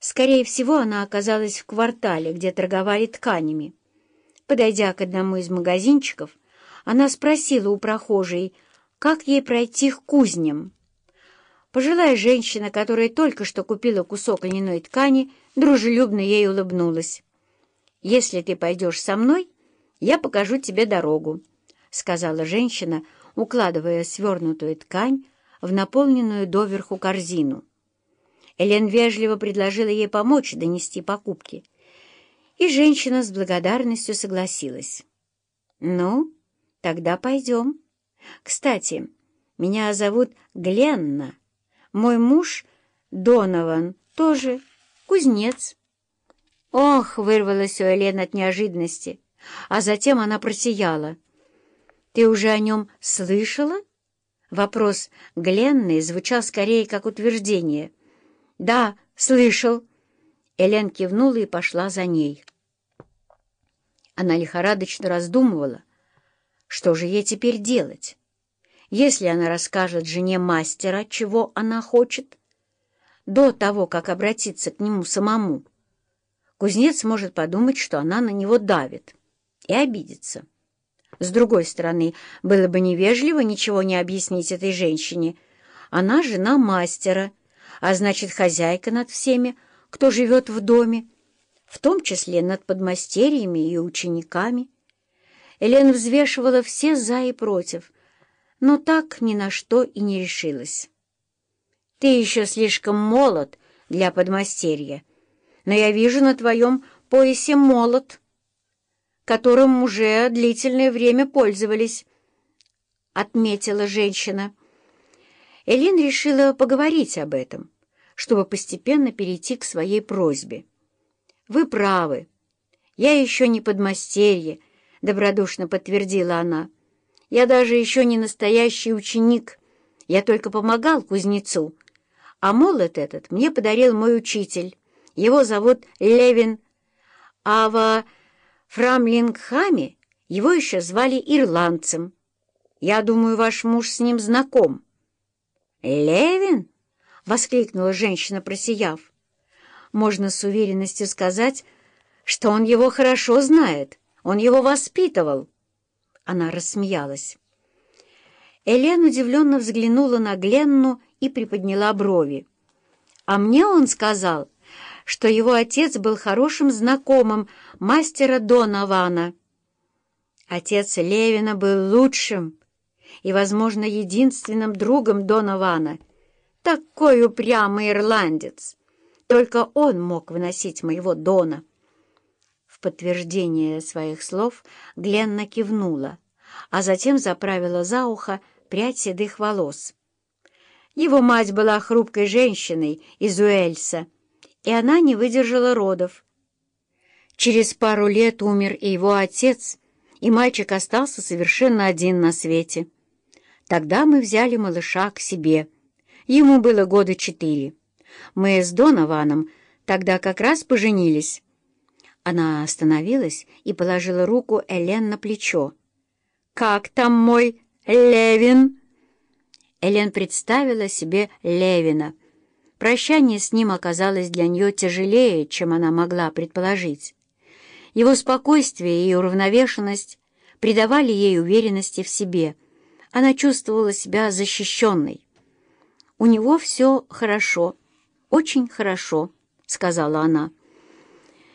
Скорее всего, она оказалась в квартале, где торговали тканями. Подойдя к одному из магазинчиков, она спросила у прохожей, как ей пройти к кузням. Пожилая женщина, которая только что купила кусок льняной ткани, дружелюбно ей улыбнулась. «Если ты пойдешь со мной, я покажу тебе дорогу», — сказала женщина, укладывая свернутую ткань в наполненную доверху корзину. Элен вежливо предложила ей помочь донести покупки, и женщина с благодарностью согласилась. «Ну, тогда пойдем. Кстати, меня зовут Гленна. Мой муж Донован тоже кузнец». «Ох!» — вырвалось у Элен от неожиданности, а затем она просияла. «Ты уже о нем слышала?» Вопрос Гленны звучал скорее как утверждение. «Да, слышал». Элен кивнула и пошла за ней. Она лихорадочно раздумывала, что же ей теперь делать. Если она расскажет жене мастера, чего она хочет, до того, как обратиться к нему самому, кузнец может подумать, что она на него давит, и обидеться. С другой стороны, было бы невежливо ничего не объяснить этой женщине. Она жена мастера, а значит, хозяйка над всеми, кто живет в доме, в том числе над подмастерьями и учениками. Елена взвешивала все «за» и «против», но так ни на что и не решилась. «Ты еще слишком молод для подмастерья, но я вижу на твоем поясе молот, которым уже длительное время пользовались», — отметила женщина. Элин решила поговорить об этом, чтобы постепенно перейти к своей просьбе. «Вы правы. Я еще не подмастерье», — добродушно подтвердила она. «Я даже еще не настоящий ученик. Я только помогал кузнецу. А молот этот мне подарил мой учитель. Его зовут Левин. А во Фрамлингхаме его еще звали ирландцем. Я думаю, ваш муж с ним знаком». «Левин?» — воскликнула женщина, просияв. «Можно с уверенностью сказать, что он его хорошо знает, он его воспитывал». Она рассмеялась. Элен удивленно взглянула на Гленну и приподняла брови. «А мне он сказал, что его отец был хорошим знакомым мастера Донована. Отец Левина был лучшим, и, возможно, единственным другом Донована. Такой упрямый ирландец! Только он мог выносить моего Дона. В подтверждение своих слов Гленна кивнула, а затем заправила за ухо прядь седых волос. Его мать была хрупкой женщиной из Уэльса, и она не выдержала родов. Через пару лет умер и его отец, и мальчик остался совершенно один на свете. Тогда мы взяли малыша к себе. Ему было года четыре. Мы с Донованом тогда как раз поженились. Она остановилась и положила руку Элен на плечо. «Как там мой Левин?» Элен представила себе Левина. Прощание с ним оказалось для нее тяжелее, чем она могла предположить. Его спокойствие и уравновешенность придавали ей уверенности в себе — она чувствовала себя защищенной. «У него все хорошо, очень хорошо», — сказала она.